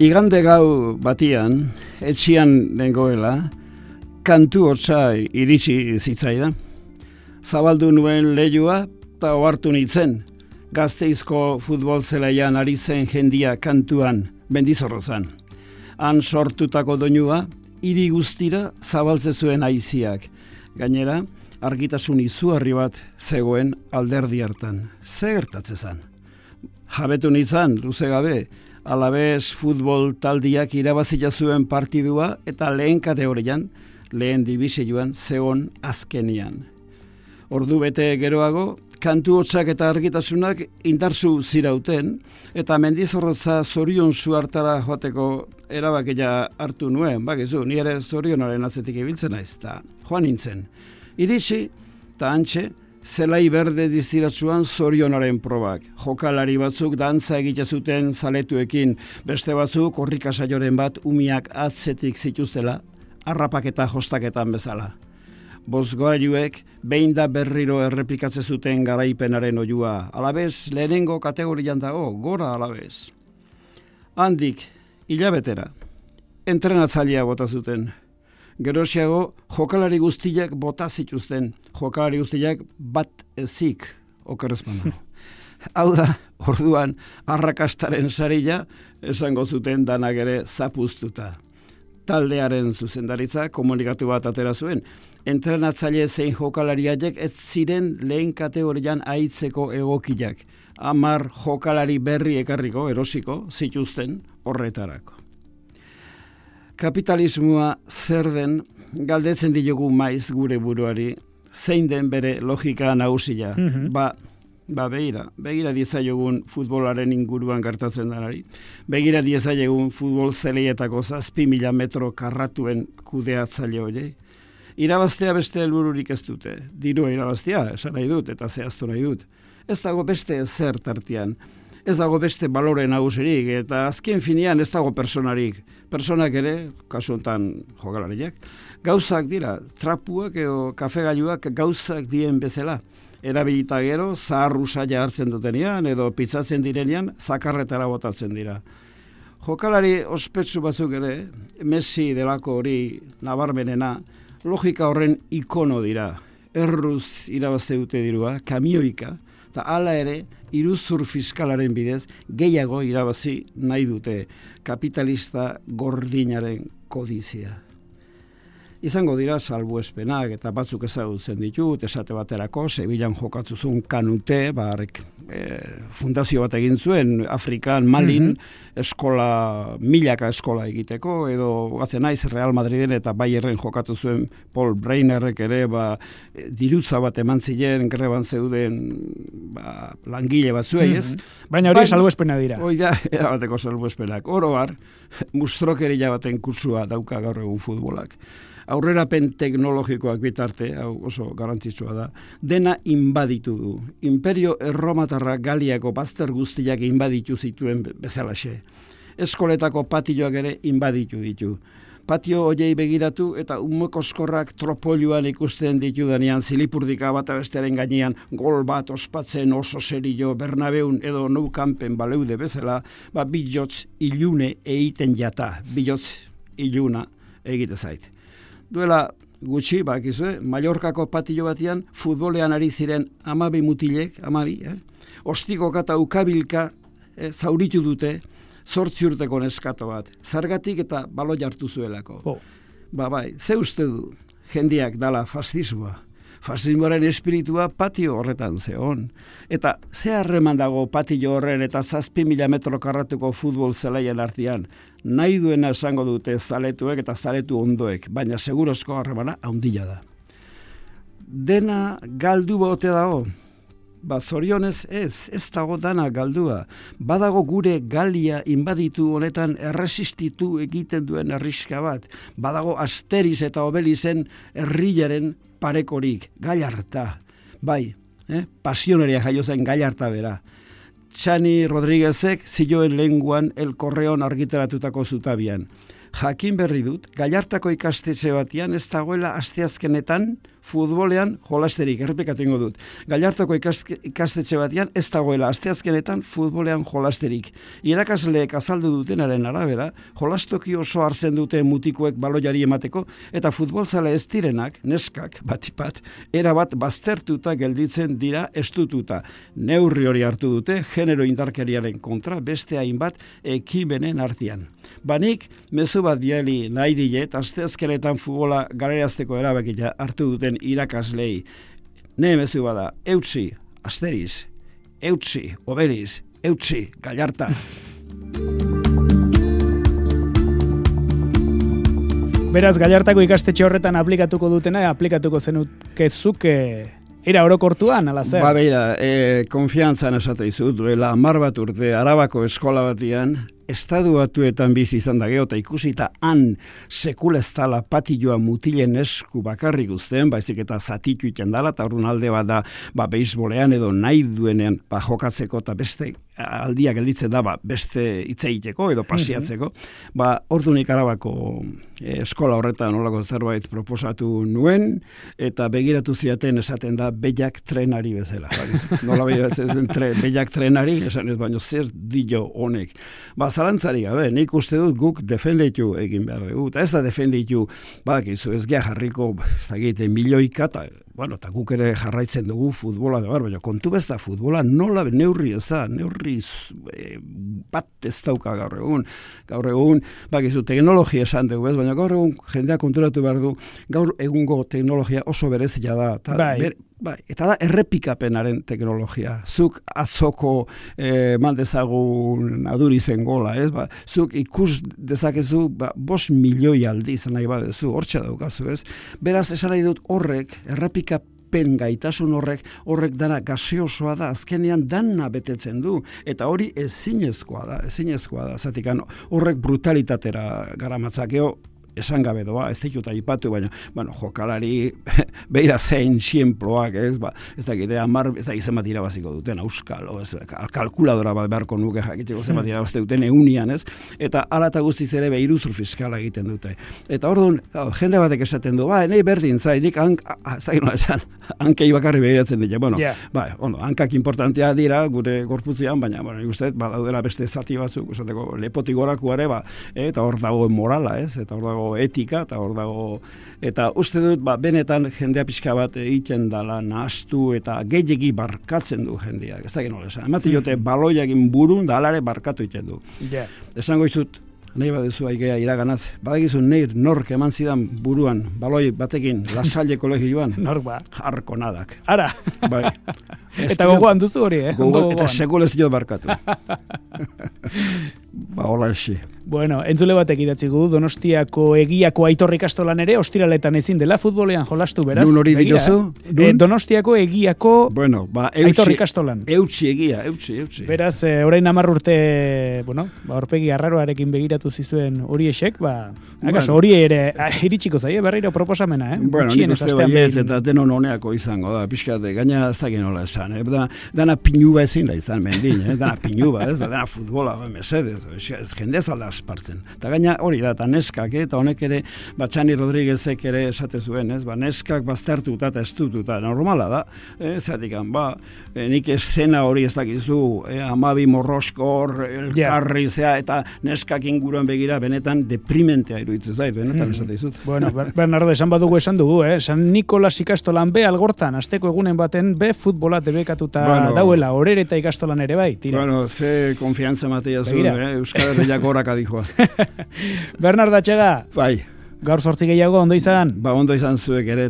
Igande gau batian, etxian nengoela, kantu hotza iritsi zitzaida. Zabaldu nuen lehiua eta ohartu nintzen, gazteizko futbol zelaian ari zen jendia kantuan, bendizorrozan. Han sortutako doinua, hiri guztira zabaltze zuen aiziak. Gainera, argitasun izuarri bat zegoen alderdi hartan. Ze gertatze zan? Jabetu nizan, luze gabe, alabez futbol taldiak irabazia zuen partidua eta lehen kategorian, lehen dibisioan zegon azkenian. Ordu bete geroago, kantu hotzak eta argitasunak indarzu zirauten, eta mendizorrotza zorion zu hartara joateko erabakia hartu nuen, bakizu, ni ere zorionaren atzetik ibiltzen naiz, eta joan nintzen. Iritsi, eta antxe, zelai berde diztiratzuan zorionaren probak. Jokalari batzuk dantza egite zuten zaletuekin, beste batzuk horrikasaioren bat umiak atzetik zituztela, arrapak eta jostaketan bezala bozgoailuek behin da berriro errepikatze zuten garaipenaren oiua. Alabez, lehenengo kategorian dago, gora alabez. Handik, hilabetera, entrenatzailea bota zuten. Gerosiago, jokalari guztiak bota zituzten. Jokalari guztiak bat ezik, okerrezpana. Hau da, orduan, arrakastaren sarila, esango zuten danak ere zapuztuta. Taldearen zuzendaritza komunikatu bat atera zuen, entrenatzaile zein jokalariak ez ziren lehen kategorian aitzeko egokiak. Amar jokalari berri ekarriko, erosiko, zituzten horretarako. Kapitalismoa zer den, galdetzen diogu maiz gure buruari, zein den bere logika nagusia. Mm Ba, ba begira, begira diezaiogun futbolaren inguruan gertatzen denari. Begira diezaiogun futbol zeleietako zazpi mila metro karratuen kudeatzaile hori irabaztea beste helbururik ez dute. Dirua irabaztea, esan nahi dut, eta zehaztu nahi dut. Ez dago beste zer tartian. Ez dago beste balore nagusirik, eta azken finian ez dago personarik. Personak ere, kasu honetan jokalariak, gauzak dira, trapuak edo kafegailuak gauzak dien bezala. Erabilita gero, zaharru saia hartzen dutenean, edo pizzatzen direnean, zakarretara botatzen dira. Jokalari ospetsu batzuk ere, Messi delako hori nabarmenena, logika horren ikono dira. Erruz irabazte dute dirua, kamioika, eta hala ere, iruzur fiskalaren bidez, gehiago irabazi nahi dute kapitalista gordinaren kodizia izango dira salbuespenak eta batzuk ezagutzen ditut, esate baterako, Sevillan jokatzuzun kanute, barrek e, fundazio bat egin zuen, Afrikan, Malin, mhm. eskola, milaka eskola egiteko, edo gazen naiz Real Madriden eta Bayerren jokatu zuen Paul Brainerrek ere, ba, dirutza bat eman ziren, greban zeuden ba, langile bat zuei, ez? Mhm. Baina hori salbuespena dira. Hoi da, erabateko salbuespenak. Oro har, mustrokeria baten kursua dauka gaur egun futbolak aurrerapen teknologikoak bitarte, hau oso garantzitsua da, dena inbaditu du. Imperio erromatarra galiako bazter guztiak inbaditu zituen bezalaxe. Eskoletako patioak ere inbaditu ditu. Patio hoiei begiratu eta umekoskorrak tropolioan ikusten ditu denean zilipurdika bat abesteren gainean gol bat ospatzen oso serio Bernabeun edo nou kanpen baleude bezala, ba, bilotz ilune eiten jata, bilotz iluna egite zait duela gutxi, bakizue, Mallorkako patio batian futbolean ari ziren amabi mutilek, amabi, eh? ostiko kata ukabilka eh, zauritu dute, zortzi urteko neskato bat, zargatik eta balo jartu zuelako. Oh. Ba, bai, ze uste du, jendiak dala fascismoa fasismoaren espiritua patio horretan zeon. Eta ze harreman dago patio horren eta zazpi mila metro karratuko futbol zelaien artian, nahi duena esango dute zaletuek eta zaletu ondoek, baina segurozko harremana haundila da. Dena galdu bote dago, Ba, zorionez ez, ez dago dana galdua. Badago gure galia inbaditu honetan erresistitu egiten duen erriska bat. Badago asteriz eta obelizen herrilaren parekorik, gaiarta, bai, eh? pasioneria jaio zen gaiarta bera. Txani Rodríguezek zioen lenguan el korreon argiteratutako zutabian. jakin berri dut, Gallartako ikastetxe batian ez dagoela asteazkenetan futbolean jolasterik, errepikatengo dut. Gallartoko ikastetxe batian ez dagoela asteazkenetan futbolean jolasterik. Irakasleek azaldu dutenaren arabera, jolastoki oso hartzen dute mutikoek baloiari emateko, eta futbolzale ez direnak, neskak, batipat, erabat baztertuta gelditzen dira estututa. Neurri hori hartu dute, genero indarkeriaren kontra, beste hainbat ekimenen artian. Banik, mezu bat biali nahi diet, asteazkenetan futbola galerazteko erabakia hartu duten irakaslei. Ne mezu bada, eutzi, asteriz, eutzi, oberiz, eutzi, gallarta. Beraz, gallartako ikastetxe horretan aplikatuko dutena, aplikatuko zenutkezuk Era orokortuan, ala zer? Ba, beira, e, konfiantzan esate izut, duela, mar bat urte, arabako eskola batian, estadu batuetan bizi izan da geota ikusita han sekulestala patioa mutilen esku bakarrik guztien, baizik eta zatitu iten dala, eta orduan alde bat da, ba, beisbolean edo nahi duenean, ba, jokatzeko eta beste aldia gelditzen da, ba, beste itzeiteko edo pasiatzeko, mm ba, orduan ikarabako eh, eskola horretan nolako zerbait proposatu nuen, eta begiratu ziaten esaten da behiak trenari bezala. Ba, nola behiak trenari, esan ez baino zer dio honek. Ba, zalantzari gabe, nik uste dut guk defenditu egin behar dugu. Eta ez da defenditu, badakizu, ez gea jarriko, ez da egite, milioika, eta, bueno, eta guk ere jarraitzen dugu futbola, da baina kontu bez da futbola nola neurri ez da, neurri e, bat ez dauka gaur egun. Gaur egun, bakizu, teknologia esan dugu ez, baina gaur egun jendea konturatu behar du, gaur egungo teknologia oso berezia da. Ta, bai. Bai, eta da errepikapenaren teknologia. Zuk atzoko eh, maldezagun aduri zen gola, ez? Ba, zuk ikus dezakezu ba, bos milioi aldi izan nahi badezu, hortxe daukazu, ez? Beraz, esan nahi dut horrek, errepikapen gaitasun horrek, horrek dana gaseosoa da, azkenean dana betetzen du, eta hori ezinezkoa da, ezinezkoa da, zatik horrek brutalitatera gara matzakeo, esan gabe doa, ez ditut aipatu, baina, bueno, jokalari beira zein sienploak, ez, ba, ez da gire, amar, ez da gizem bat irabaziko duten, auskal, o, ez, kalkuladora bat beharko nuke jakiteko zen bat hmm. irabazte duten eunian, ez, eta ala eta guztiz ere behiruzur fiskala egiten dute. Eta orduan, jende batek esaten du, ba, nahi berdin, zai, nik hank, zain esan, hankei bakarri behiratzen dira, bueno, yeah. ba, ondo, hankak importantea dira, gure gorputzean, baina, bueno, nik ba, daudela beste zati batzuk, esateko, lepotik gorakuare, ba, eta hor dago morala, ez, eta hor dago etika eta hor dago eta uste dut ba, benetan jendea pixka bat egiten dala nahastu eta gehiegi barkatzen du jendea. Ez da geno esan. Emate jote baloiagin burun da alare barkatu egiten du. Yeah. Esango izut, nahi baduzu aigea iraganaz. Badagizu neir nork eman zidan buruan baloi batekin lasalle kolegioan. Nork ba. Harko nadak. Ara. Bai. eta gogoan duzu hori, eh? Gogo, eta sekulez jo barkatu. ba, hola esi. Bueno, entzule batek idatzi gu, Donostiako egiako aitorri kastolan ere, ostiraletan ezin dela futbolean jolastu, beraz. Nun hori diozu? Eh, donostiako egiako bueno, ba, eutxi, aitorri kastolan. Eutxi egia, eutxi, eutxi. Beraz, e, orain amarrurte, bueno, ba, orpegi arraroarekin begiratu zizuen hori esek, ba, akaso, hori ere, iritsiko zai, eh, berriro proposamena, eh? Bueno, nik uste bai ez, eta denon honeako izango da, pixka de, gaina ez da genola esan, eh? dana, dana pinuba ezin da izan, mendin, eh? dana pinuba, ez, dana futbola, mesedez, ez, jendez alda espartzen. Eta gaina hori da, eta neskak, eh? eta honek ere, batxani Rodriguezek ere esate zuen, ez? Ba, neskak baztertuta eta estututa, normala da, eh? zatik, ba, eh, nik eszena hori ez dakizu, eh? amabi morroskor, elkarri, yeah. eta neskak inguruan begira, benetan deprimentea iruditzen zait, benetan mm. esate izut. Bueno, Bernardo, esan badugu esan dugu, eh? San Nikolas ikastolan be algortan, asteko egunen baten be futbola debekatuta bueno, dauela, horere eta ikastolan ere bai, tira. Bueno, ze konfianza matea zu, eh? Euskal Herriak horaka dijoa. Bernardo Atxega. Bai. Gaur sortzi gehiago, ondo izan? Ba, ondo izan zuek ere,